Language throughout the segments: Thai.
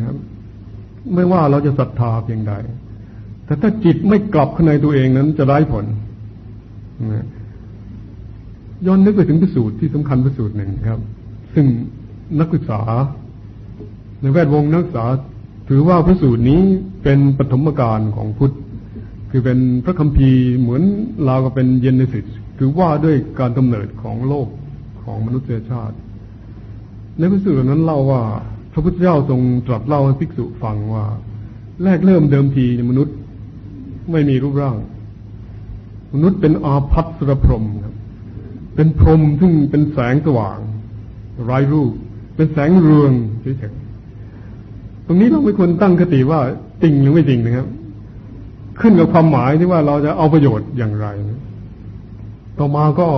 นะครับ ไม่ว่าเราจะศรัทธาเพียงใด แต่ถ้าจิตไม่กลับข้างในตัวเองนั้นจะไร้ผลย้อนนึกไปถึงพิสูจน์ที่สำคัญพิสูจน์หนึ่งครับ ซึ่งนักศึกษา ในแวดวงนักศึกษาถือว่าพระสูตรนี้เป็นปฐมกาลของพุทธ คือเป็นพระคัมภีร์เหมือนเรากับเป็นเยนเนสิสคือว่าด้วยการกำเนิดของโลกของมนุษยชาติในพระสูตรนั้นเล่าว่า ระพุทธเจ้าทรงตรัสเล่าให้ภิกษุฟังว่า แรกเริ่มเดิมทีมนุษย์ไม่มีรูปร่าง มนุษย์เป็นอาภัสรพรมครับ เป็นพรมซึ่งเป็นแสงสว่างไร้รูป เป็นแสงเรืองเฉยๆตรงนี้เราไม่ควรตั้งคติว่าจริงหรือไม่จริงนะครับ ขึ้นกับความหมายที่ว่าเราจะเอาประโยชน์อย่างไรต่อมาก็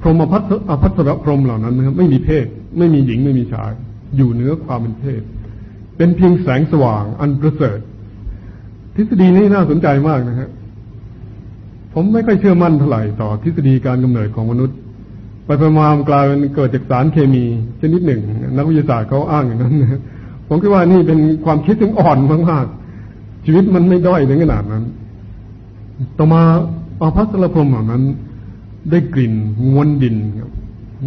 พรหมอภัสรพรหมเหล่านั้นนะครับไม่มีเพศ ไม่มีหญิงไม่มีชาย อยู่เหนือความเป็นเพศเป็นเพียงแสงสว่างอันประเสริฐ ทฤษฎีนี้น่าสนใจมากนะครับผมไม่ค่อยเชื่อมั่นเท่าไหร่ต่อทฤษฎีการกำเนิดของมนุษย์ ไปประมาณกลายเป็นเกิดจากสารเคมีชนิดหนึ่ง นักวิทยาศาสตร์เขาอ้างอย่างนั้นผมคิดว่านี่เป็นความคิดที่อ่อนมากๆชีวิตมันไม่ด้อยถึงขนาดนั้น ต่อมาอาภัสรพรมเหล่านั้น ได้กลิ่นงวนดินครับ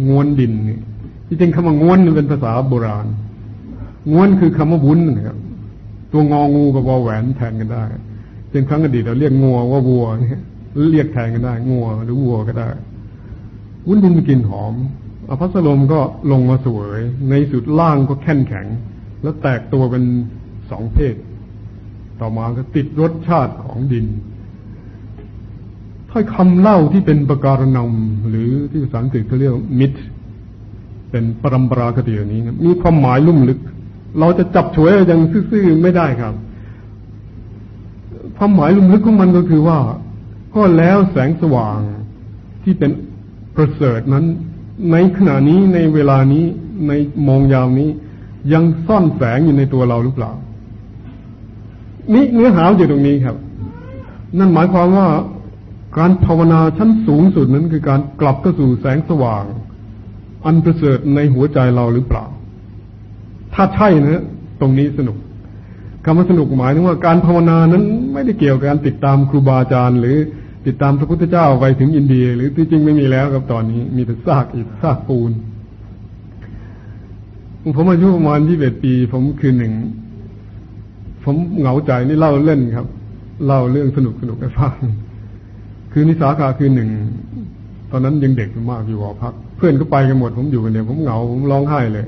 งวนดินนี่ ที่จริงคำว่าง้วนเป็นภาษาโบราณ ง้วนคือคำว่าวุ้นนะครับตัวงองูกับวอแหวนแทนกันได้เช่นครั้งอดีตเราเรียกงัวว่าวัวเนี่ยเรียกแทนกันได้ งัวหรือวัวก็ได้วุ้นดินมีกลิ่นหอมอภัสลมก็ลงมาสวย ในสุดล่างก็แข็งแข็ง แล้วแตกตัวเป็นสองเพศ ต่อมาก็ติดรสชาติของดินถ้อยคำเล่าที่เป็นประการนำหรือที่ภาษาอังกฤษเขาเรียกมิตร เป็นปรำปราคติอย่างนี้นะมีความหมายลุ่มลึก เราจะจับฉวยอย่างซื่อๆไม่ได้ครับ ความหมายลุ่มลึกของมันก็คือว่า ก็แล้วแสงสว่างที่เป็นประเสริฐนั้น ในขณะนี้ในเวลานี้ในมองยาวนี้ ยังซ่อนแสงอยู่ในตัวเราหรือเปล่า นี่เนื้อหาอยู่ตรงนี้ครับ นั่นหมายความว่าการภาวนาชั้นสูงสุดนั้นคือการกลับเข้าสู่แสงสว่าง อันประเสริฐในหัวใจเราหรือเปล่า ถ้าใช่นะตรงนี้สนุกคำว่าสนุกหมายถึงว่าการภาวนานั้นไม่ได้เกี่ยวกับการติดตามครูบาอาจารย์ หรือติดตามพระพุทธเจ้าไปถึงอินเดีย หรือที่จริงไม่มีแล้วครับตอนนี้ มีแต่ซากอิฐซากปูน ผมอายุประมาณยี่สิบเอ็ดปี ผมคืนหนึ่ง ผมเหงาใจนี่เล่าเล่นครับ เล่าเรื่องสนุกสนุกให้ฟังคือนิสาขาคืนหนึ่ง ตอนนั้นยังเด็กมากอยู่หอพัก เพื่อนก็ไปกันหมดผมอยู่คนเดียวผมเหงาผมร้องไห้เลย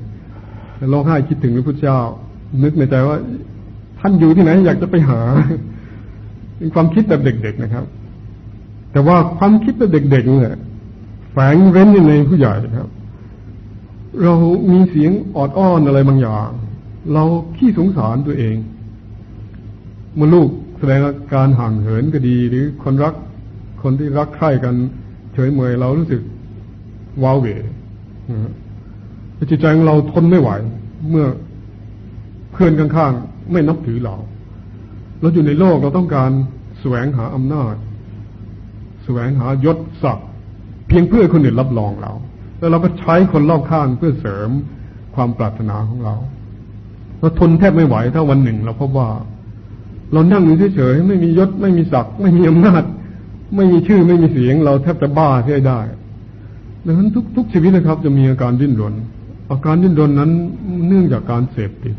ร้องไห้คิดถึงพระพุทธเจ้า นึกในใจว่า ท่านอยู่ที่ไหน อยากจะไปหาเป็นความคิดแบบเด็ก ๆนะครับ แต่ว่าความคิดแบบเด็ก ๆ เนี่ยแฝงเร้นในผู้ใหญ่ครับ เรามีเสียงออดอ้อนอะไรบางอย่าง เราขี้สงสารตัวเองเมื่อลูกแสดงอาการห่างเหินก็ดี หรือคนรักคนที่รักใคร่กัน ฉยเมยเรารู้สึกว้าเหวจิตใจของเราทนไม่ไหว เมื่อเพื่อนข้างๆไม่นับถือเราเราอยู่ในโลกเราต้องการแสวงหาอำนาจ แสวงหายศศักดิ์เพียงเพื่อคนอื่นรับรองเรา แล้วเราก็ใช้คนรอบข้างเพื่อเสริมความปรารถนาของเราเราทนแทบไม่ไหวถ้าวันหนึ่งเราพบว่า เรานั่งอยู่เฉยๆไม่มียศไม่มีศักดิ์ไม่มีอำนาจ ไม่มีชื่อไม่มีเสียง เราแทบจะบ้าที่ได้ดังนั้นทุกทุกชีวิตนะครับ จะมีอาการดิ้นรน อาการดิ้นรนนั้นเนื่องจากการเสพติด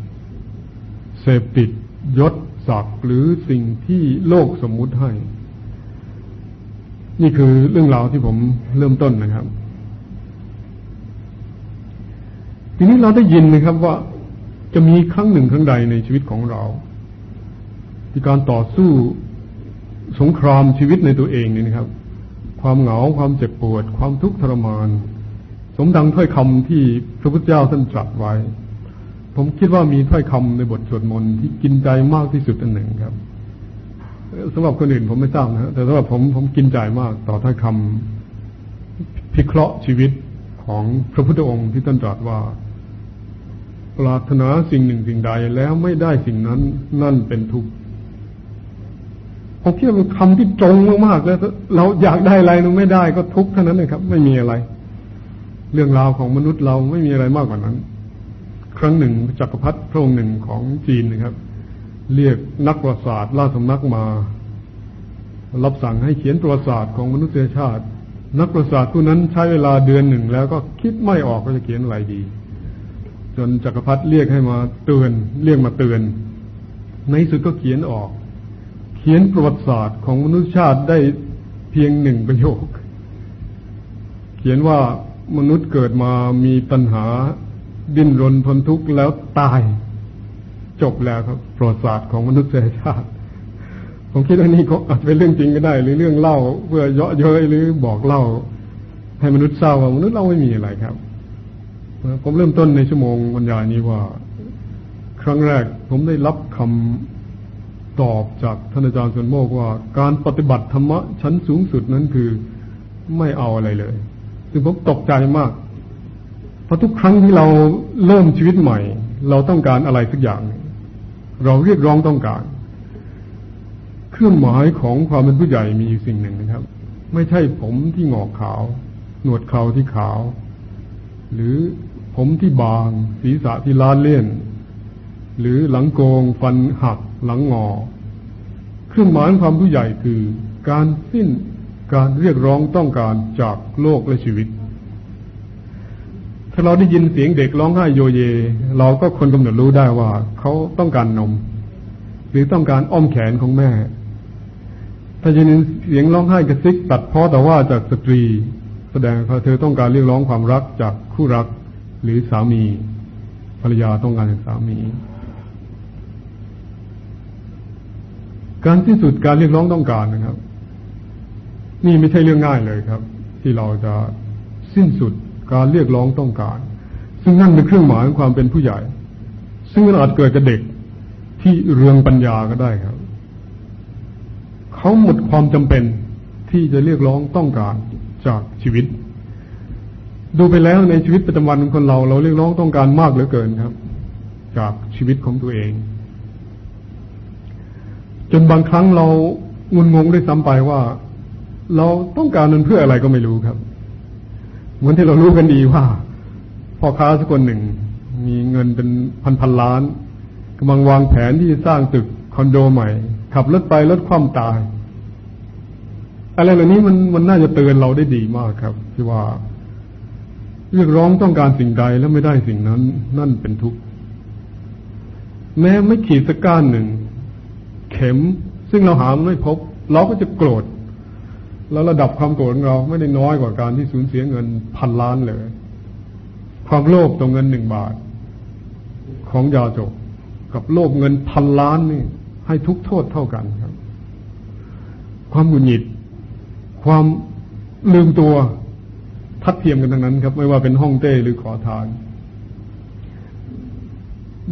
เสพติดยศศักดิ์หรือสิ่งที่โลกสมมุติให้ นี่คือเรื่องราวที่ผมเริ่มต้นนะครับ ทีนี้เราได้ยินนะครับว่าจะมีครั้งหนึ่งครั้งใดในชีวิตของเรา ที่การต่อสู้ สงครามชีวิตในตัวเองนี่นะครับ ความเหงาความเจ็บปวด ความทุกข์ทรมาน สมดังถ้อยคำที่พระพุทธเจ้าท่านตรัสไว้ ผมคิดว่ามีถ้อยคำในบทสวดมนต์ที่กินใจมากที่สุดอันหนึ่งครับสำหรับคนอื่นผมไม่ทราบนะแต่สำหรับผมผมกินใจมากต่อถ้อยคำพิเคราะห์ชีวิตของพระพุทธองค์ที่ท่านตรัสว่า ปรารถนาสิ่งหนึ่งสิ่งใดแล้วไม่ได้สิ่งนั้นนั่นเป็นทุกข์ ผมคิดว่าเป็นคำที่ตรงมากๆแล้วเราอยากได้อะไรเราไม่ได้ก็ทุกข์เท่านั้นเลยครับ ไม่มีอะไร เรื่องราวของมนุษย์เราไม่มีอะไรมากกว่านั้น ครั้งหนึ่งจักรพรรดิพระองค์หนึ่งของจีนนะครับ เรียกนักประวัติศาสตร์ล่าสำนักมา รับสั่งให้เขียนประวัติศาสตร์ของมนุษยชาติ นักประวัติศาสตร์ผู้นั้นใช้เวลาเดือนหนึ่งแล้วก็คิดไม่ออกว่าจะเขียนอะไรดี จนจักรพรรดิเรียกให้มาเตือน เรียกมาเตือน ในสุดก็เขียนออก เขียนประวัติศาสตร์ของมนุษยชาติได้เพียงหนึ่งประโยค เขียนว่ามนุษย์เกิดมามีปัญหาดิ้นรนทนทุกข์แล้วตาย จบแล้วครับ ประวัติศาสตร์ของมนุษยชาติ ผมคิดว่านี่ก็อาจจะเป็นเรื่องจริงก็ได้ หรือเรื่องเล่า เพื่อเยาะเย้ยหรือบอกเล่า ให้มนุษย์เศร้าว่ามนุษย์เราไม่มีอะไรครับผมเริ่มต้นในชั่วโมงบรรยายนี้ว่า ครั้งแรกผมได้รับคำ ตอบจากท่านอาจารย์สุนโมกว่า การปฏิบัติธรรมะชั้นสูงสุดนั้นคือไม่เอาอะไรเลยซึ่งผมตกใจมากเพราะทุกครั้งที่เราเริ่มชีวิตใหม่ เราต้องการอะไรสักอย่าง เราเรียกร้องต้องการ เครื่องหมายของความเป็นผู้ใหญ่มีอยู่สิ่งหนึ่งนะครับ ไม่ใช่ผมที่งอกขาว หนวดเขาที่ขาว หรือผมที่บาง ศีรษะที่ล้านเลี่ยน หรือหลังโกงฟันหัก หลังงอ เครื่องหมายความผู้ใหญ่คือการสิ้นการเรียกร้องต้องการจากโลกและชีวิต ถ้าเราได้ยินเสียงเด็กร้องไห้โยเย เราก็คนกำหนดรู้ได้ว่าเขาต้องการนม หรือต้องการอ้อมแขนของแม่ ถ้าจะยินเสียงร้องไห้กระซิกตัดพ้อแต่ว่าจากสตรี แสดงว่าเธอต้องการเรียกร้องความรักจากคู่รักหรือสามี ภรรยาต้องการจากสามี การที่สุดการเรียกร้องต้องการนะครับ นี่ไม่ใช่เรื่องง่ายเลยครับ ที่เราจะสิ้นสุดการเรียกร้องต้องการ ซึ่งนั่นเป็นเครื่องหมายของความเป็นผู้ใหญ่ ซึ่งอาจเกิดกับเด็กที่เรืองปัญญาก็ได้ครับ เขาหมดความจำเป็นที่จะเรียกร้องต้องการจากชีวิต ดูไปแล้วในชีวิตประจำวันของคนเรา เราเรียกร้องต้องการมากเหลือเกินครับ จากชีวิตของตัวเอง จนบางครั้งเรางุนงงด้วยซ้ำไปว่า เราต้องการมันเพื่ออะไรก็ไม่รู้ครับ เหมือนที่เรารู้กันดีว่าพ่อค้าสักคนหนึ่ง มีเงินเป็นพันพันล้านกำลังวางแผนที่จะสร้างตึกคอนโดใหม่ ขับรถไปรถคว่ำตาย อะไรเหล่านี้มันมันน่าจะเตือนเราได้ดีมากครับ ที่ว่า เรียกร้องต้องการสิ่งใดแล้วไม่ได้สิ่งนั้น นั่นเป็นทุกข์แม้ไม่ขีดสักก้านหนึ่ง ข็ม ซึ่งเราหาไม่พบ เราก็จะโกรธ แล้วระดับความโกรธของเราไม่ได้น้อยกว่าการที่สูญเสียเงินพันล้านเลย ความโลภต่อเงินหนึ่งบาท ของยาจก กับโลภเงินพันล้านนี่ ให้ทุกโทษเท่ากันครับ ความหงุดหงิด ความลืมตัวทัดเทียมกันทั้งนั้นครับ ไม่ว่าเป็นห้องเต้หรือขอทาน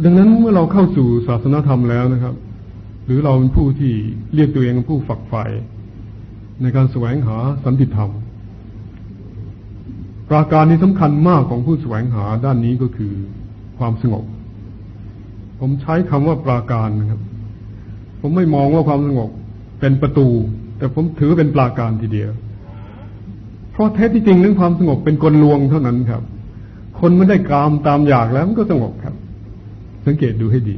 ดังนั้นเมื่อเราเข้าสู่ศาสนธรรมแล้วนะครับ หรือเราเป็นผู้ที่เรียกตัวเองเป็นผู้ฝักใฝ่ในการแสวงหาสันติธรรม ปราการที่สำคัญมากของผู้แสวงหาด้านนี้ก็คือความสงบ ผมใช้คำว่าปราการนะครับ ผมไม่มองว่าความสงบเป็นประตู แต่ผมถือเป็นปราการทีเดียว เพราะแท้ที่จริงเรื่องความสงบเป็นกลลวงเท่านั้นครับ คนไม่ได้กามตามอยากแล้วมันก็สงบครับ สังเกตดูให้ดี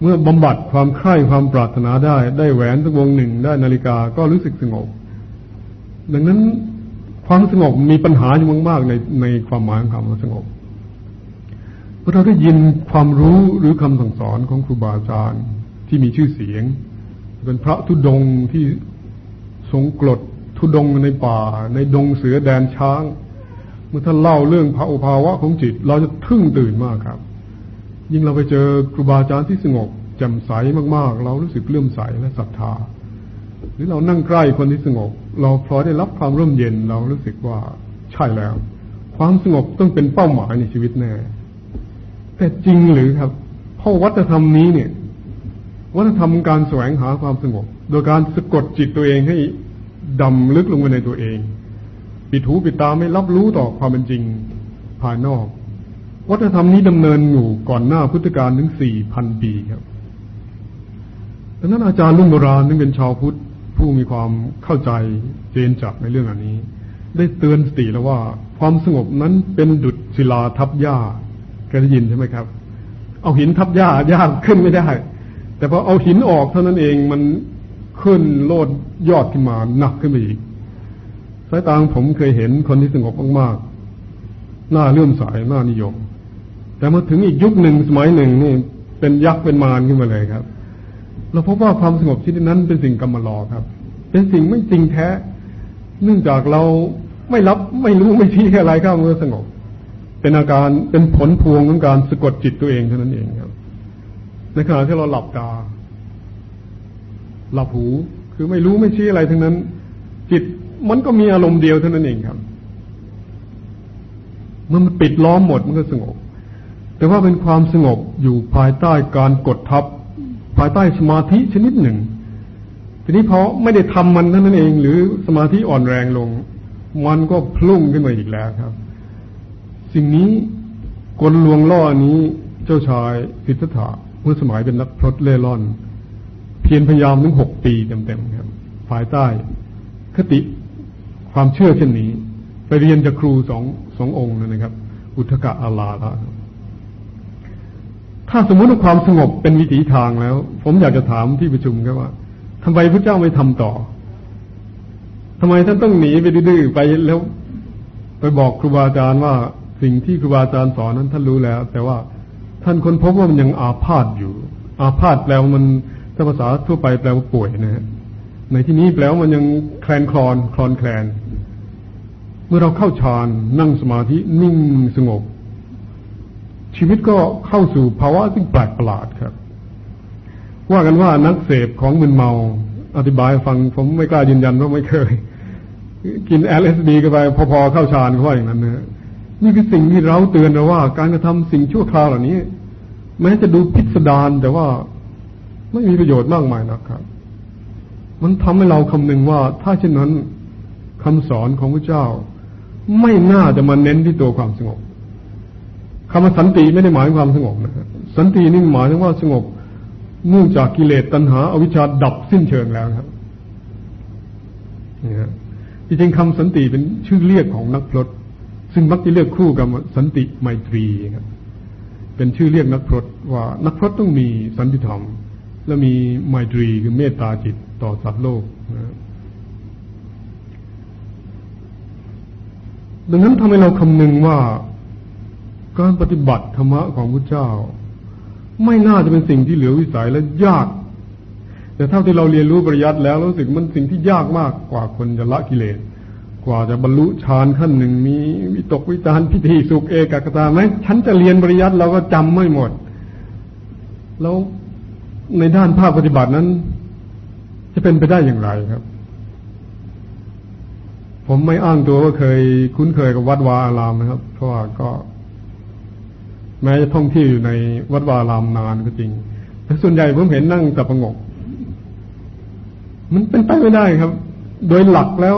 เมื่อบำบัดความใคร่ความปรารถนาได้ ได้แหวนสักวงหนึ่งได้นาฬิกาก็รู้สึกสงบ ดังนั้นความสงบมีปัญหาอยู่มากๆในในความหมายของคำว่าสงบเมื่อเราได้ยินความรู้หรือคำสั่งสอนของครูบาอาจารย์ที่มีชื่อเสียง เป็นพระทุดงที่ทรงกรดทุดงในป่า ในดงเสือแดนช้าง เมื่อท่านเล่าเรื่องพระอุภาวะของจิต เราจะทึ่งตื่นมากครับ ยิ่งเราไปเจอครูบาอาจารย์ที่สงบแจ่มใสมากๆ เรารู้สึกเลื่อมใสและศรัทธา หรือเรานั่งใกล้คนที่สงบ เราพลอยได้รับความร่มเย็นเรารู้สึกว่าใช่แล้ว ความสงบต้องเป็นเป้าหมายในชีวิตแน่แต่จริงหรือครับเพราะวัฒนธรรมนี้เนี่ย วัฒนธรรมการแสวงหาความสงบ โดยการสะกดจิตตัวเองให้ดำลึกลงไปในตัวเอง ปิดหูปิดตาไม่รับรู้ต่อความเป็นจริงภายนอก วัฒนธรรมนี้ดำเนินอยู่ก่อนหน้าพุทธกาลถึงสี่พันปีครับดังนั้นอาจารย์รุ่งโบราณที่เป็นชาวพุทธผู้มีความเข้าใจเจนจักในเรื่องอันนี้ ได้เตือนสติแล้วว่า ความสงบนั้นเป็นดุจศิลาทับหญ้าเคยได้ยินใช่ไหมครับ เอาหินทับหญ้าหญ้าขึ้นไม่ได้ แต่พอเอาหินออกเท่านั้นเองมันขึ้นโลดยอดขึ้นมาหนักขึ้นไปอีกสายตาผมเคยเห็นคนที่สงบมากๆหน้าเลื่อมใสหน้านิยม แต่มาถึงอีกยุคหนึ่งสมัยหนึ่งนี่ เป็นยักษ์เป็นมารขึ้นมาเลยครับ เราพบว่าความสงบชนิดนั้นเป็นสิ่งกรรมลอครับ เป็นสิ่งไม่จริงแท้ เนื่องจากเราไม่รับไม่รู้ไม่ชี้อะไรก็เมื่อสงบ เป็นอาการเป็นผลพวงของการสะกดจิตตัวเองเท่านั้นเองครับ ในขณะที่เราหลับตา หลับหูคือไม่รู้ไม่ชี้อะไรทั้งนั้น จิตมันก็มีอารมณ์เดียวเท่านั้นเองครับมันปิดล้อมหมดมันก็สงบ แต่ว่าเป็นความสงบอยู่ภายใต้การกดทับ ภายใต้สมาธิชนิดหนึ่ง ทีนี้พอไม่ได้ทำมันเท่านั้นเอง หรือสมาธิอ่อนแรงลง มันก็พลุ่งขึ้นมาอีกแล้วครับ สิ่งนี้กลลวงล่อนี้เจ้าชายสิทธัตถะเมื่อสมัยเป็นนักพรตเล่ร่อน เพียรพยายามถึงหกปีเต็มๆครับ ภายใต้คติความเชื่อเช่นนี้ ไปเรียนจากครูสองสององค์นะครับ อุทกะอาลาละ ถ้าสมมติว่าความสงบเป็นวิถีทางแล้ว ผมอยากจะถามที่ประชุมครับว่าทำไมพระเจ้าไม่ทำต่อทำไมท่านต้องหนีไปดื้อไปแล้ว ไปบอกครูบาอาจารย์ว่าสิ่งที่ครูบาอาจารย์สอนนั้นท่านรู้แล้ว แต่ว่าท่านค้นพบว่ามันยังอาพาธอยู่ อาพาธแปลว่ามันถ้าภาษาทั่วไปแปลว่าป่วยนะฮะในที่นี้แปลว่ามันยังแคลนคลอนคลอนแคลน เมื่อเราเข้าฌานนั่งสมาธินิ่งสงบ ชีวิตก็เข้าสู่ภาวะที่แปลกประหลาดครับ ว่ากันว่านักเสพของมึนเมา อธิบายฟังผมไม่กล้ายืนยันว่าไม่เคย กิน LSD กันไปพอๆเข้าฌานเขาว่าอย่างนั้นนะนี่คือสิ่งที่เราเตือนเราว่า การกระทำสิ่งชั่วคราวเหล่านี้ แม้จะดูพิสดารแต่ว่าไม่มีประโยชน์มากมายนะครับ มันทำให้เราคำนึงว่า ถ้าเช่นนั้นคำสอนของพระเจ้า ไม่น่าจะมาเน้นที่ตัวความสงบ คำว่าสันติไม่ได้หมายความสงบนะครับสันตินี่หมายถึงว่าสงบเนื่องจากกิเลสตัณหาอาวิชชาดับสิ้นเชิงแล้วครับนี่ฮะจริงๆคำสันติเป็นชื่อเรียกของนักพรตซึ่งมักจะเรียกคู่กับสันติไมตรีครับเป็นชื่อเรียกนักพรตว่านักพรตต้องมีสันติธรรม และมีไมตรีคือเมตตาจิตต่อสัตว์โลกนะดังนั้นทำให้เราคำนึงว่า การปฏิบัติธรรมะของพระเจ้า ไม่น่าจะเป็นสิ่งที่เหลือวิสัยและยาก แต่เท่าที่เราเรียนรู้ปริยัติแล้วรู้สึกมันสิ่งที่ยากมากกว่าคนจะละกิเลส กว่าจะบรรลุฌานขั้นหนึ่งมีวิตกวิจารพิธีสุขเอกกตาไหมฉันจะเรียนปริยัติเราก็จำไม่หมด แล้วในด้านภาคปฏิบัตินั้น จะเป็นไปได้อย่างไรครับผมไม่อ้างตัวว่าเคยคุ้นเคยกับวัดวาอารามนะครับ เพราะว่าก็ แม้จะท่องเที่ยวอยู่ในวัดวาอารามนานก็จริง แต่ส่วนใหญ่ผมเห็นนั่งสับประงก มันเป็นไปไม่ได้ครับ โดยหลักแล้ว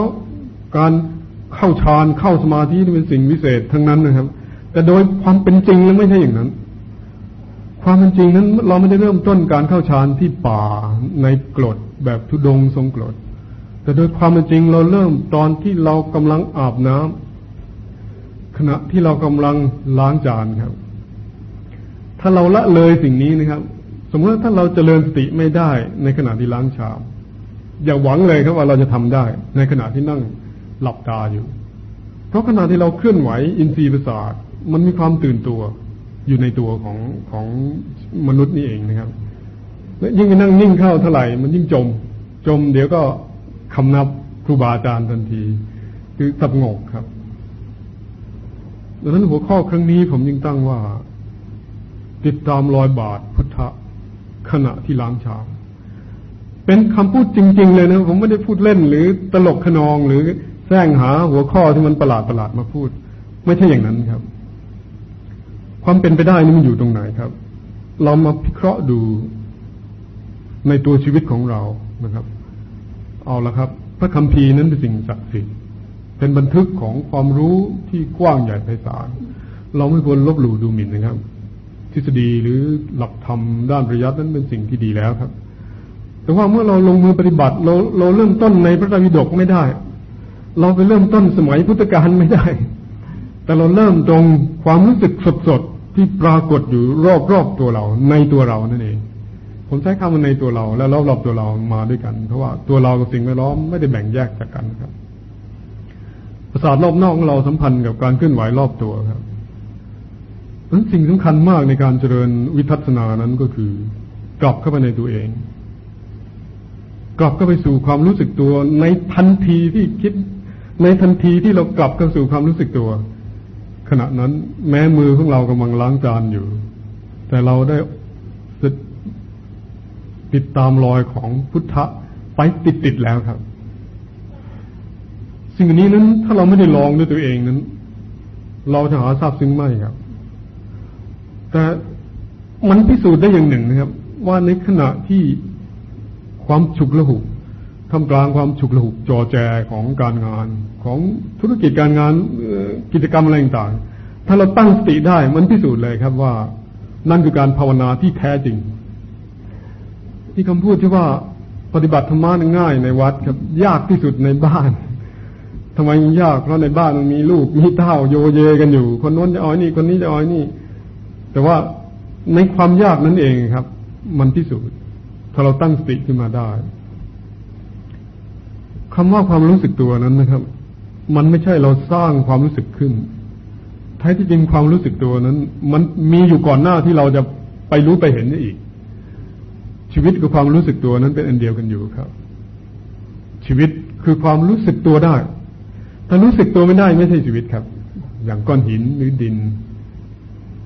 การเข้าฌานเข้าสมาธินี่เป็นสิ่งวิเศษทั้งนั้นนะครับ แต่โดยความเป็นจริงแล้วไม่ใช่อย่างนั้น ความเป็นจริงนั้น เราไม่ได้เริ่มต้นการเข้าฌานที่ป่าในกรดแบบทุดงทรงกรดแต่โดยความเป็นจริงเราเริ่มตอนที่เรากำลังอาบน้ำขณะที่เรากำลังล้างจานครับ ถ้าเราละเลยสิ่งนี้นะครับ สมมติถ้าเราจเจริญสติไม่ได้ในขณะที่ล้างชาม อย่าหวังเลยครับว่าเราจะทำได้ ในขณะที่นั่งหลับตาอยู่ เพราะขณะที่เราเคลื่อนไหวอินทรีย์ประสาทมันมีความตื่นตัวอยู่ในตัวของของมนุษย์นี่เองนะครับ และยิ่งไปนั่งนิ่งเข้าเท่าไหร่ มันยิ่งจม จมเดี๋ยวก็คำนับครูบาอาจารย์ทันที คือสับงกครับดังนั้นหัวข้อครั้งนี้ผมยิ่งตั้งว่า ติดตามรอยบาทพุทธขณะที่ล้างชามเป็นคำพูดจริง ๆ เลยนะ ผมไม่ได้พูดเล่นหรือตลกขนองหรือแซงหาหัวข้อที่มันประหลาดประหลาดมาพูด ไม่ใช่อย่างนั้นครับ ความเป็นไปได้นี่มันอยู่ตรงไหนครับ เรามาพิเคราะห์ดูในตัวชีวิตของเรานะครับ เอาละครับ พระคัมภีร์นั้นเป็นสิ่งศักดิ์สิทธิ์เป็นบันทึกของความรู้ที่กว้างใหญ่ไพศาลเราไม่ควรลบหลู่ดูหมิ่นนะครับ ทฤษฎีหรือหลักธรรมด้านปริยัตินั้นเป็นสิ่งที่ดีแล้วครับ แต่ว่าเมื่อเราลงมือปฏิบัติ เราเราเริ่มต้นในพระไตรปิฎกไม่ได้ เราไปเริ่มต้นสมัยพุทธกาลไม่ได้ แต่เราเริ่มตรงความรู้สึกสดๆที่ปรากฏอยู่รอบๆตัวเรา ในตัวเรานั่นเอง ผมใช้คำว่าในตัวเรา และรอบๆตัวเรามาด้วยกัน เพราะว่าตัวเรากับสิ่งแวดล้อมไม่ได้แบ่งแยกจากกันครับประสาทรอบนอกของเราสัมพันธ์กับการเคลื่อนไหวรอบตัวครับ นั้นสิ่งสำคัญมากในการเจริญวิทัศนานั้นก็คือ กลับเข้าไปในตัวเอง กลับเข้าไปสู่ความรู้สึกตัวในทันทีที่คิด ในทันทีที่เรากลับเข้าสู่ความรู้สึกตัว ขณะนั้น แม้มือของเรากำลังล้างจานอยู่ แต่เราได้ติดตามรอยของพุทธะไปติดติดแล้วครับ สิ่งนี้นั้นถ้าเราไม่ได้ลองด้วยตัวเองนั้น เราจะหาทราบซึ้งไม่ครับ แต่มันพิสูจน์ได้อย่างหนึ่งนะครับ ว่าในขณะที่ความฉุกละหุกทำกลางความฉุกละหุกจอแจของการงานของธุรกิจการงานกิจกรรมอะไรต่างๆ ถ้าเราตั้งสติได้มันพิสูจน์เลยครับว่า นั่นคือการภาวนาที่แท้จริง ที่คำพูดที่ว่าปฏิบัติธรรมะง่ายในวัดครับ ยากที่สุดในบ้านทำไมยากเพราะในบ้านมันมีลูกมีเต้าโยเยกันอยู่ คนโน้นจะอ้อยนี่คนนี้จะอ้อยนี่ แต่ว่าในความยากนั้นเองครับ มันพิสูจน์ถ้าเราตั้งสติขึ้นมาได้คำว่าความรู้สึกตัวนั้นนะครับ มันไม่ใช่เราสร้างความรู้สึกขึ้นท้ที่จริงความรู้สึกตัวนั้น มันมีอยู่ก่อนหน้าที่เราจะไปรู้ไปเห็นนี่อีก ชีวิตกับความรู้สึกตัวนั้นเป็นอันเดียวกันอยู่ครับ ชีวิตคือความรู้สึกตัวได้ ถ้ารู้สึกตัวไม่ได้ไม่ใช่ชีวิตครับ อย่างก้อนหินหรือดิน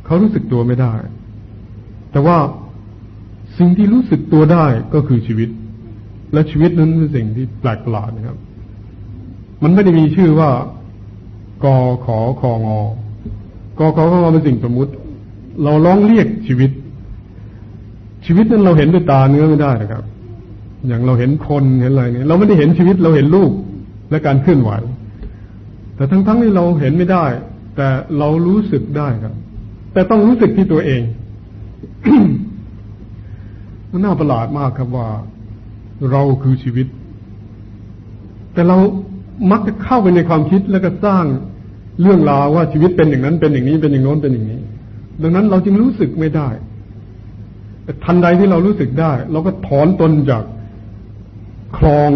เขารู้สึกตัวไม่ได้ แต่ว่าสิ่งที่รู้สึกตัวได้ก็คือชีวิต และชีวิตนั้นเป็นสิ่งที่แปลกประหลาดนะครับ มันไม่ได้มีชื่อว่ากอขอคองอกอขอคองอเป็นสิ่งสมมุติ เราร้องเรียกชีวิต ชีวิตนั้นเราเห็นด้วยตาเนื้อไม่ได้นะครับ อย่างเราเห็นคนเห็นอะไรเนี่ยเราไม่ได้เห็นชีวิตเราเห็นรูปและการเคลื่อนไหว แต่ทั้งๆที่เราเห็นไม่ได้ แต่เรารู้สึกได้ครับ แต่ต้องรู้สึกที่ตัวเอง มันน่าประหลาดมากครับว่า เราคือชีวิต แต่เรามักจะเข้าไปในความคิดแล้วก็สร้างเรื่องราวว่าชีวิตเป็นอย่างนั้นเป็นอย่างนี้เป็นอย่างโน้นเป็นอย่างนี้ ดังนั้นเราจึงรู้สึกไม่ได้ทันใดที่เรารู้สึกได้ เราก็ถอนตนจากคลอง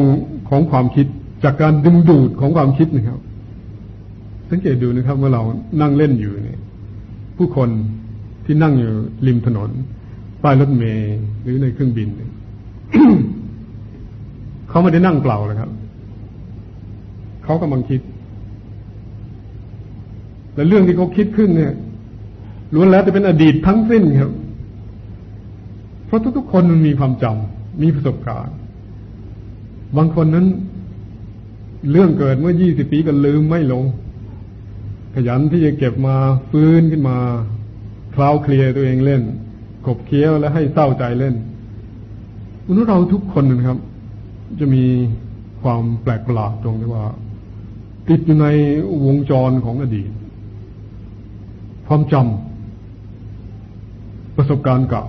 ของความคิด จากการดึงดูดของความคิดนะครับ สังเกตดูนะครับเมื่อเรานั่งเล่นอยู่เนี่ย ผู้คนที่นั่งอยู่ริมถนนป้ายรถเมล์หรือในเครื่องบิน เขาไม่ได้นั่งเปล่าเลยครับ เขากำลังคิดแต่เรื่องที่เขาคิดขึ้นเนี่ยล้วนแล้วจะเป็นอดีตทั้งสิ้นครับ เพราะทุกๆคนมันมีความจำมีประสบการณ์ บางคนนั้น เรื่องเกิดเมื่อยี่สิบปีก็ลืมไม่ลง ขยันที่จะเก็บมาฟื้นขึ้นมาคลาวเคลียร์ตัวเองเล่น ขบเคี้ยวและให้เศร้าใจเล่นมนุษย์เราทุกคนนะครับ จะมีความแปลกประหลาดตรงที่ว่า ติดอยู่ในวงจรของอดีต ความจำประสบการณ์เก่า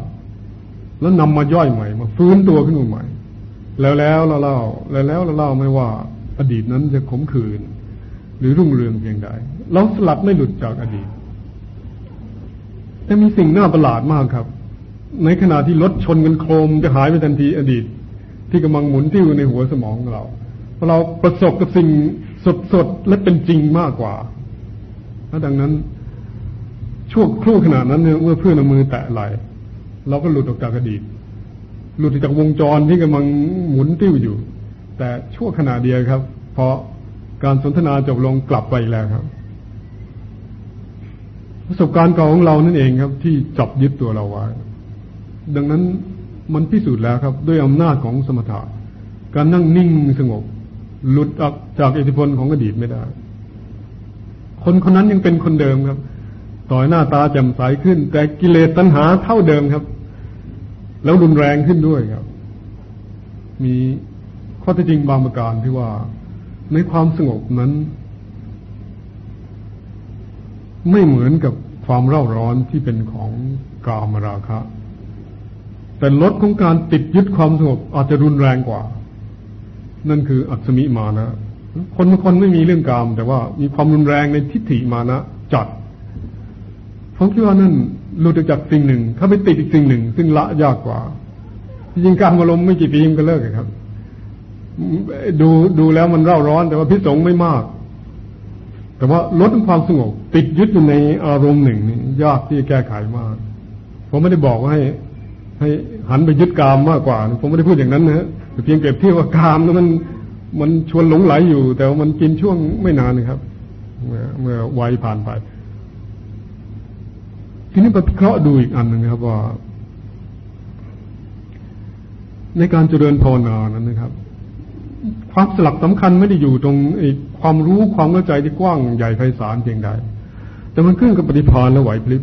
แล้วนำมาย่อยใหม่มาฟื้นตัวขึ้นมาใหม่ แล้วแล้วเราเล่าแล้วแล้วเราเล่าไม่ว่าอดีตนั้นจะขมขื่นหรือรุ่งเรืองเพียงใด เราสลัดไม่หลุดจากอดีต แต่มีสิ่งน่าประหลาดมากครับ ในขณะที่รถชนกันโครมจะหายไปทันทีอดีต ที่กำลังหมุนที่อยู่ในหัวสมองเรา เราประสบกับสิ่งสดๆและเป็นจริงมากกว่าและดังนั้นช่วงครู่ขนาดนั้นเนี่ยเมื่อเพื่อนมือแตะไหลเราก็หลุดออกจากอดีต หลุดจากวงจรที่กำลังหมุนติ้วอยู่ แต่ชั่วขณะเดียวครับ เพราะการสนทนาจบลงกลับไปแล้วครับ ประสบการณ์เก่าของเรานั่นเองครับ ที่จับยึดตัวเราไว้ ดังนั้นมันพิสูจน์แล้วครับ ด้วยอำนาจของสมถะการนั่งนิ่งสงบ หลุดออกจากอิทธิพลของอดีตไม่ได้ คนคนนั้นยังเป็นคนเดิมครับ ต่อยหน้าตาแจ่มใสขึ้น แต่กิเลสตัณหาเท่าเดิมครับ แล้วรุนแรงขึ้นด้วยครับ มีข้อเท็จจริงบางประการที่ว่าในความสงบนั้น ไม่เหมือนกับความเร่าร้อนที่เป็นของกามราคะ แต่ลดของการติดยึดความสงบอาจจะรุนแรงกว่า นั่นคืออัศมิมานะ คนบางคนไม่มีเรื่องกาม แต่ว่ามีความรุนแรงในทิฏฐิมานะจัดผมคิดว่านั่นหลุดจากสิ่งหนึ่งเข้าไปติดอีกสิ่งหนึ่ง ซึ่งละยากกว่าจริงการอารมณ์ไม่กี่ปีมันก็เลิกครับ ดูดูแล้วมันเร่าร้อน แต่ว่าพิสงไม่มาก แต่ว่าลดความสงบติดยึดอยู่ในอารมณ์หนึ่งนี่ยากที่จะแก้ไขมากผมไม่ได้บอกว่าให้ ให้หันไปยึดกามมากกว่า ผมไม่ได้พูดอย่างนั้นนะเพียงเปรียบเทียบว่ากามนั้นมันมันชวนหลงไหลอยู่ แต่ว่ามันกินช่วงไม่นานนะครับเมื่อเมื่อวัยผ่านไป ทีนี้ไปพิเคราะห์ดูอีกอันหนึ่งครับว่า ในการเจริญภาวนานั้นนะครับ ความสลักสำคัญไม่ได้อยู่ตรง ความรู้ความเข้าใจที่กว้างใหญ่ไพศาลเพียงใด แต่มันขึ้นกับปฏิภาณและไหวพลิบ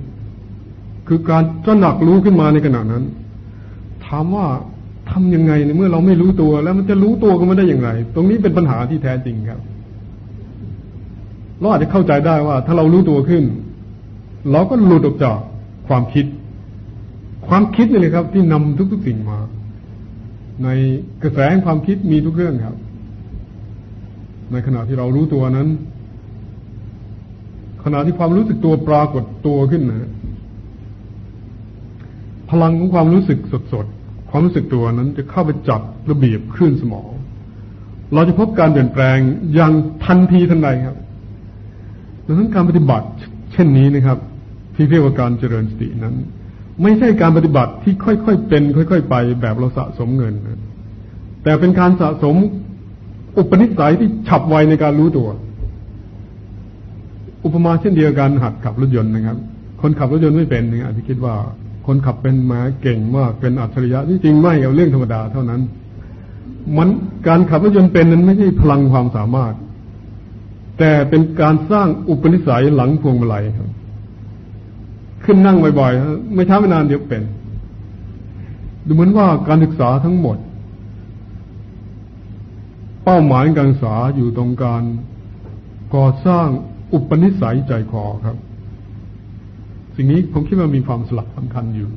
คือการตระหนักรู้ขึ้นมาในขณะนั้น ถามว่าทำยังไงในเมื่อเราไม่รู้ตัว แล้วมันจะรู้ตัวกันมาได้อย่างไร ตรงนี้เป็นปัญหาที่แท้จริงครับเราอาจจะเข้าใจได้ว่า ถ้าเรารู้ตัวขึ้น เราก็หลุดออกจากความคิด ความคิดนี่เลยครับ ที่นำทุกๆสิ่งมา ในกระแสความคิดมีทุกเรื่องครับ ในขณะที่เรารู้ตัวนั้น ขณะที่ความรู้สึกตัวปรากฏตัวขึ้นนะพลังของความรู้สึกสดๆความรู้สึกตัวนั้น จะเข้าไปจับระเบียบคลื่นสมอง เราจะพบการเปลี่ยนแปลงอย่างทันทีทันใดครับดังนั้นการปฏิบัติ เช่นนี้นะครับ ที่เรียกว่าการเจริญสตินั้น ไม่ใช่การปฏิบัติที่ค่อยๆเป็น ค่อย ๆ ไปแบบเราสะสมเงินนะแต่เป็นการสะสม อุปนิสัยที่ฉับไวในการรู้ตัว อุปมาเช่นเดียวกันหัดขับรถยนต์นะครับ คนขับรถยนต์ไม่เป็นนะอาจจะคิดว่า คนขับเป็นมาเก่งมากเป็นอัจฉริยะที่จริงไม่เอาเรื่องธรรมดาเท่านั้น มันการขับรถยนต์เป็นนั้นไม่ใช่พลังความสามารถ แต่เป็นการสร้างอุปนิสัยหลังพวงมาลัยครับขึ้นนั่งบ่อยๆไม่ช้าไม่นานเดี๋ยวเป็น ดูเหมือนว่าการศึกษาทั้งหมด เป้าหมายการศึกษาอยู่ตรงการก่อสร้างอุปนิสัยใจคอครับ สิ่งนี้ผมคิดว่ามีความสลักสำคัญอยู่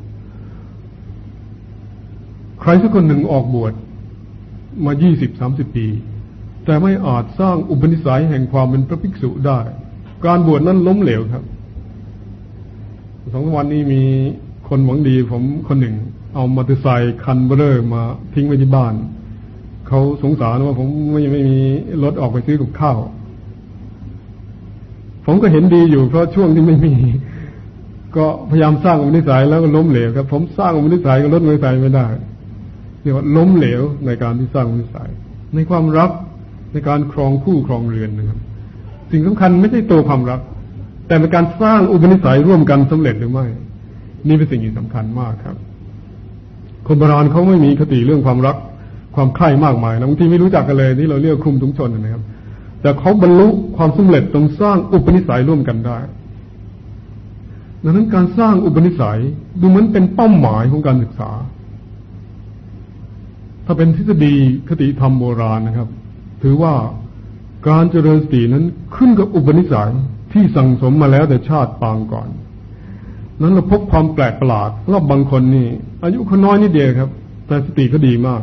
ใครสักคนหนึ่งออกบวชมายี่สิบสามสิบปี แต่ไม่อาจสร้างอุปนิสัยแห่งความเป็นพระภิกษุได้ การบวชนั้นล้มเหลวครับสองวันนี้มีคนหวังดีผมคนหนึ่ง เอามอเตอร์ไซค์คันเบอร์มาทิ้งไว้ที่บ้าน เขาสงสารว่าผมไม่ไม่มีรถออกไปซื้อกับข้าว ผมก็เห็นดีอยู่เพราะช่วงที่ไม่มี ก็พยายามสร้างอุปนิสัยแล้วก็ล้มเหลวครับ ผมสร้างอุปนิสัยก็ลดอุปนิสัยไม่ได้เรียกว่าล้มเหลวในการที่สร้างอุปนิสัย ในความรักในการครองคู่ครองเรือนนะครับ สิ่งสำคัญไม่ใช่ตัวความรัก แต่เป็นการสร้างอุปนิสัยร่วมกันสำเร็จหรือไม่ นี่เป็นสิ่งที่สำคัญมากครับ คนโบราณเขาไม่มีคติเรื่องความรัก ความใคร่มากมายนะบางทีไม่รู้จักกันเลยที่เราเรียกคลุมถุงชนนะครับ แต่เขาบรรลุความสำเร็จตรงสร้างอุปนิสัยร่วมกันได้ดังนั้นการสร้างอุปนิสัยดูเหมือนเป็นเป้าหมายของการศึกษา ถ้าเป็นทฤษฎีคติธรรมโบราณนะครับ ถือว่าการเจริญสตินั้นขึ้นกับอุปนิสัยที่สั่งสมมาแล้วแต่ชาติปางก่อน นั้นเราพบความแปลกประหลาดรอบบางคนนี่ อายุเขาน้อยนิดเดียวครับ แต่สติเขาดีมาก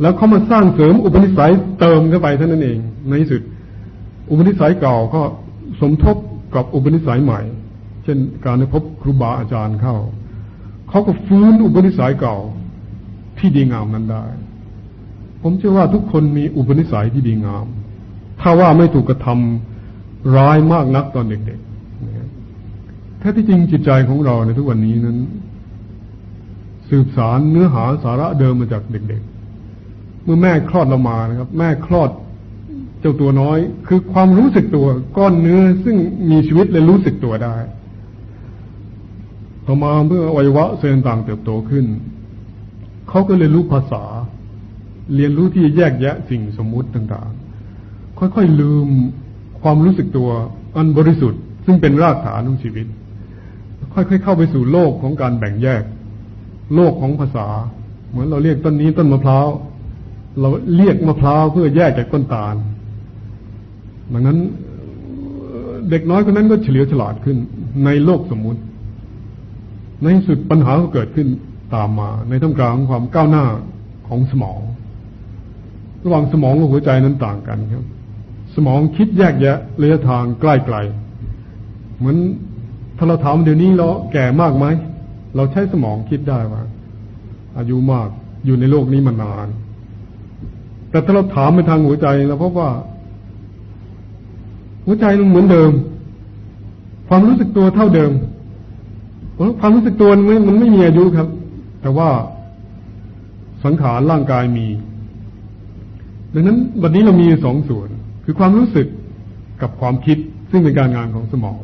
แล้วเขามาสร้างเสริมอุปนิสัยเติมเข้าไปเท่านั้นเอง ในที่สุด อุปนิสัยเก่าก็สมทบกับอุปนิสัยใหม่ เช่นการได้พบครูบาอาจารย์เข้า เขาก็ฟื้นอุปนิสัยเก่าที่ดีงามนั้นได้ ผมเชื่อว่าทุกคนมีอุปนิสัยที่ดีงาม ถ้าว่าไม่ถูกกระทำร้ายมากนักตอนเด็กๆแท้ที่จริงจิตใจของเราในทุกวันนี้นั้น สืบสารเนื้อหาสาระเดิมมาจากเด็กๆ เมื่อแม่คลอดเรามานะครับ แม่คลอดเจ้าตัวน้อย คือความรู้สึกตัว ก้อนเนื้อซึ่งมีชีวิตและรู้สึกตัวได้ต่อมาเมื่อวัยวะเซลล์ต่างเติบโตขึ้นเขาก็เรียนรู้ภาษา เรียนรู้ที่แยกแยะสิ่งสมมุติต่างๆ ค่อยๆลืมความรู้สึกตัวอันบริสุทธิ์ ซึ่งเป็นรากฐานของชีวิต ค่อยๆเข้าไปสู่โลกของการแบ่งแยก โลกของภาษา เหมือนเราเรียกต้นนี้ต้นมะพร้าว เราเรียกมะพร้าวเพื่อแยกจากต้นตาล ดังนั้นเด็กน้อยคนนั้นก็เฉลียวฉลาดขึ้น ในโลกสมมุติ ในสุดปัญหาก็เกิดขึ้นตามมา ในท่ามกลางความก้าวหน้าของสมอง ระหว่างสมองกับหัวใจนั้นต่างกันครับ สมองคิดแยกแยะระยะทางใกล้ไกล เหมือนถ้าเราถามเดี๋ยวนี้เราแก่มากไหม เราใช้สมองคิดได้ว่า อายุมากอยู่ในโลกนี้มานาน แต่ถ้าเราถามไปทางหัวใจเราพบว่า หัวใจมันเหมือนเดิม ความรู้สึกตัวเท่าเดิมความรู้สึกตัวมันมันไม่มีอายุครับ แต่ว่าสังขารร่างกายมี ดังนั้นวันนี้เรามีสองส่วน คือความรู้สึกกับความคิดซึ่งเป็นการงานของสมอง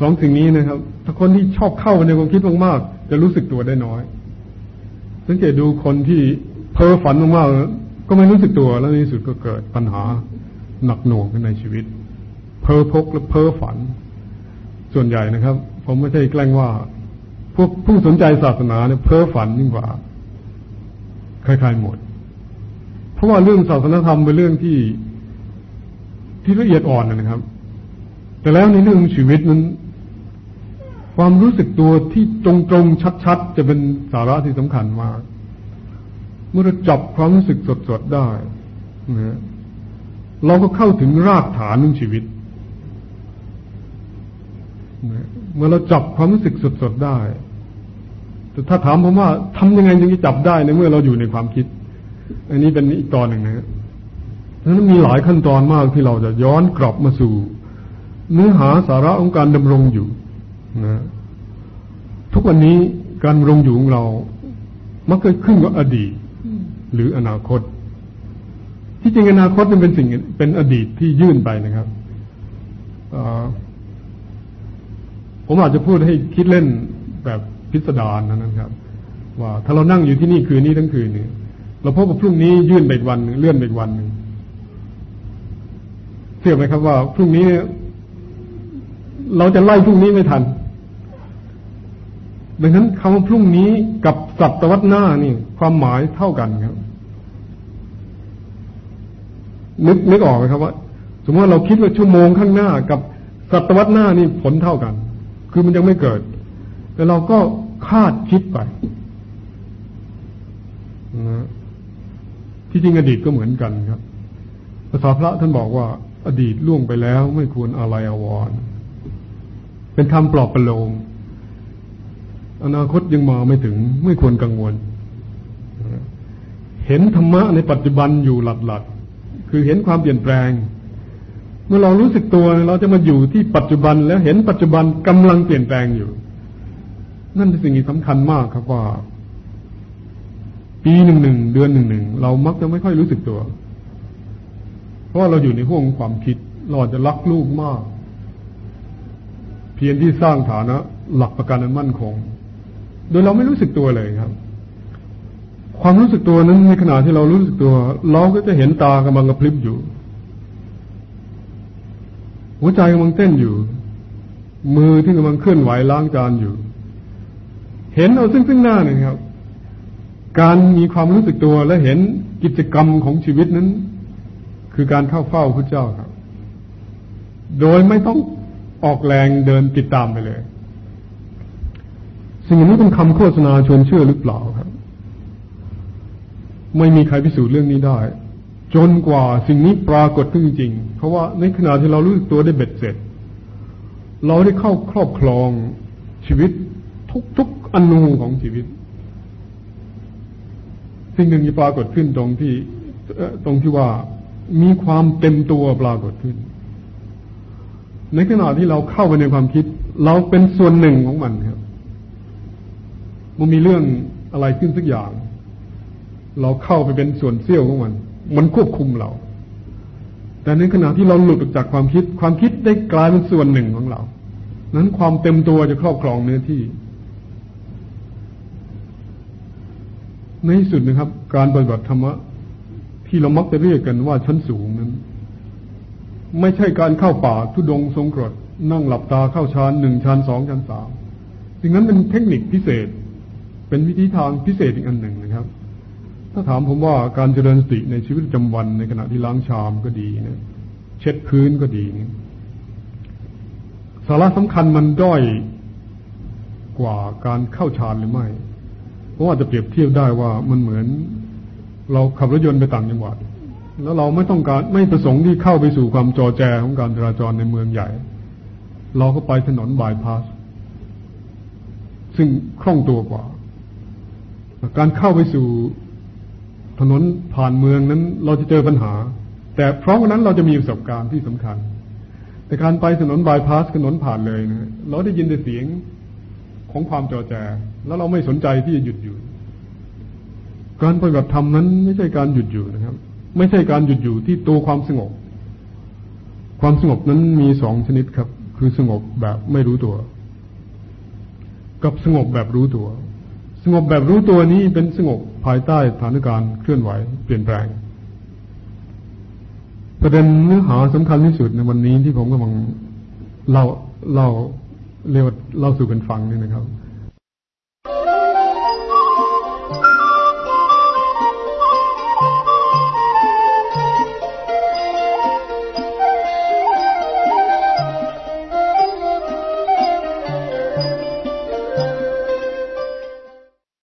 สองสิ่งนี้นะครับ ถ้าคนที่ชอบเข้าในความคิดมากๆจะรู้สึกตัวได้น้อย สังเกตดูคนที่เพ้อฝันมากๆ ก็ไม่รู้สึกตัวแล้วในที่สุดก็เกิดปัญหาหนักหน่วงในชีวิต เพ้อพกและเพ้อฝัน ส่วนใหญ่นะครับ ผมไม่ใช่แกล้งว่า พวกผู้สนใจศาสนาเนี่ยเพ้อฝันยิ่งกว่าคล้ายๆหมด เพราะว่าเรื่องศาสนธรรมเป็นเรื่องที่ที่ละเอียดอ่อนนะครับ แต่แล้วในเรื่องชีวิตนั้นความรู้สึกตัวที่ตรงๆชัด ๆ จะเป็นสาระที่สำคัญมาก เมื่อเราจับความรู้สึกสดๆได้นะเราก็เข้าถึงรากฐานของชีวิตเมื่อเราจับความรู้สึกสดๆได้ แต่ถ้าถามผมว่าทำยังไงจึงจะจับได้ในเมื่อเราอยู่ในความคิด อันนี้เป็นอีกตอนหนึ่งนะดังนั้นมีหลายขั้นตอนมากที่เราจะย้อนกลับมาสู่ เนื้อหาสาระของการดำรงอยู่นะทุกวันนี้การดำรงอยู่ของเรา มักเกิดขึ้นกับอดีต หรืออนาคต ที่จริงอนาคตมันเป็นสิ่งเป็นอดีตที่ยื่นไปนะครับผมอาจจะพูดให้คิดเล่นแบบพิสดารนั้นครับ ว่าถ้าเรานั่งอยู่ที่นี่คืนนี้ทั้งคืนนี่เราพบว่าพรุ่งนี้ยื่นไปวันเลื่อนไปวันหนึ่งเชื่อไหมครับว่า พรุ่งนี้ เราจะไล่พรุ่งนี้ไม่ทันดังนั้นคำว่าพรุ่งนี้กับสัตวัตหน้านี่ ความหมายเท่ากันครับ นึกนึกออกไหมครับว่า สมมติว่าเราคิดว่าชั่วโมงข้างหน้ากับสัตวัตหน้านี่ผลเท่ากัน คือมันยังไม่เกิด แต่เราก็คาดคิดไปนะที่จริงอดีตก็เหมือนกันครับภาษาพระท่านบอกว่า อดีตล่วงไปแล้วไม่ควรอะไรอววรเป็นคำปลอบประโลมอนาคตยังมาไม่ถึง ไม่ควรกังวล เห็นธรรมะในปัจจุบันอยู่หลัดหลัด คือเห็นความเปลี่ยนแปลง เมื่อเรารู้สึกตัวเราจะมาอยู่ที่ปัจจุบันแล้วเห็นปัจจุบันกำลังเปลี่ยนแปลงอยู่ นั่นเป็นสิ่งที่สำคัญมากครับว่า ปีหนึ่งหนึ่งเดือนหนึ่งหนึ่งเรามักจะไม่ค่อยรู้สึกตัว เพราะเราอยู่ในห่วงความคิดเราจะรักลูกมาก เพียงที่สร้างฐานะ หลักประกันอันมั่นคง โดยเราไม่รู้สึกตัวเลยครับ ความรู้สึกตัวนั้นในขณะที่เรารู้สึกตัว เราก็จะเห็นตากำลังกระพริบอยู่ หัวใจกำลังเต้นอยู่ มือที่กำลังเคลื่อนไหวล้างจานอยู่ เห็นเอาซึ่งซึ่งหน้าเนี่ยครับ การมีความรู้สึกตัวและเห็นกิจกรรมของชีวิตนั้น คือการเข้าเฝ้าพระเจ้าครับ โดยไม่ต้องออกแรงเดินติดตามไปเลย สิ่งนี้เป็นคำโฆษณาชวนเชื่อหรือเปล่าครับ ไม่มีใครพิสูจน์เรื่องนี้ได้ จนกว่าสิ่งนี้ปรากฏขึ้นจริงเพราะว่าในขณะที่เรารู้สึกตัวได้เบ็ดเสร็จ เราได้เข้าครอบครองชีวิตทุกๆอนูของชีวิต สิ่งหนึ่งที่ปรากฏขึ้นตรงที่ตรงที่ว่ามีความเต็มตัวปรากฏขึ้น ในขณะที่เราเข้าไปในความคิด เราเป็นส่วนหนึ่งของมันครับ มันมีเรื่องอะไรขึ้นสักอย่าง เราเข้าไปเป็นส่วนเสี้ยวของมัน มันควบคุมเรา แต่ในขณะที่เราหลุดออกจากความคิด ความคิดได้กลายเป็นส่วนหนึ่งของเรา นั้นความเต็มตัวจะครอบครองเนื้อที่ ในที่สุดนะครับ การปฏิบัติธรรมะที่เรามักจะเรียกกันว่าชั้นสูงนั้น ไม่ใช่การเข้าป่าทุดงทรงกรดนั่งหลับตาเข้าฌานหนึ่งฌานสองฌานสามสิ่งนั้นเป็นเทคนิคพิเศษ เป็นวิธีทางพิเศษอีกอันหนึ่งนะครับ ถ้าถามผมว่าการเจริญสติในชีวิตประจำวันในขณะที่ล้างชามก็ดีนะเช็ดพื้นก็ดีนะสาระสำคัญมันด้อยกว่าการเข้าฌานหรือไม่ราะว่าจะเปรียบเทียบได้ว่ามันเหมือน เราขับรถยนต์ไปต่างจังหวัด แล้วเราไม่ต้องการไม่ประสงค์ที่เข้าไปสู่ความจอแจของการจราจรในเมืองใหญ่ เราก็ไปถนนบายพาสซึ่งคล่องตัวกว่า การเข้าไปสู่ ถนนผ่านเมืองนั้นเราจะเจอปัญหา แต่เพราะวันนั้นเราจะมีประสบการณ์ที่สำคัญ แต่การไปถนนบายพาสถนนผ่านเลยนะเราได้ยินแต่เสียงของความจอแจ แล้วเราไม่สนใจที่จะหยุดอยู่ การปฏิบัติธรรมนั้นไม่ใช่การหยุดอยู่นะครับ ไม่ใช่การหยุดอยู่ที่ตัวความสงบ ความสงบนั้นมีสองชนิดครับ คือสงบแบบไม่รู้ตัว กับสงบแบบรู้ตัว สงบแบบรู้ตัวนี้เป็นสงบ ภายใต้สถานการณ์เคลื่อนไหวเปลี่ยนแปลง ประเด็นเนื้อหาสำคัญที่สุดในวันนี้ที่ผมกำลังเล่าเล่าเรียกว่าเล่าสู่กันฟังนี่นะครับ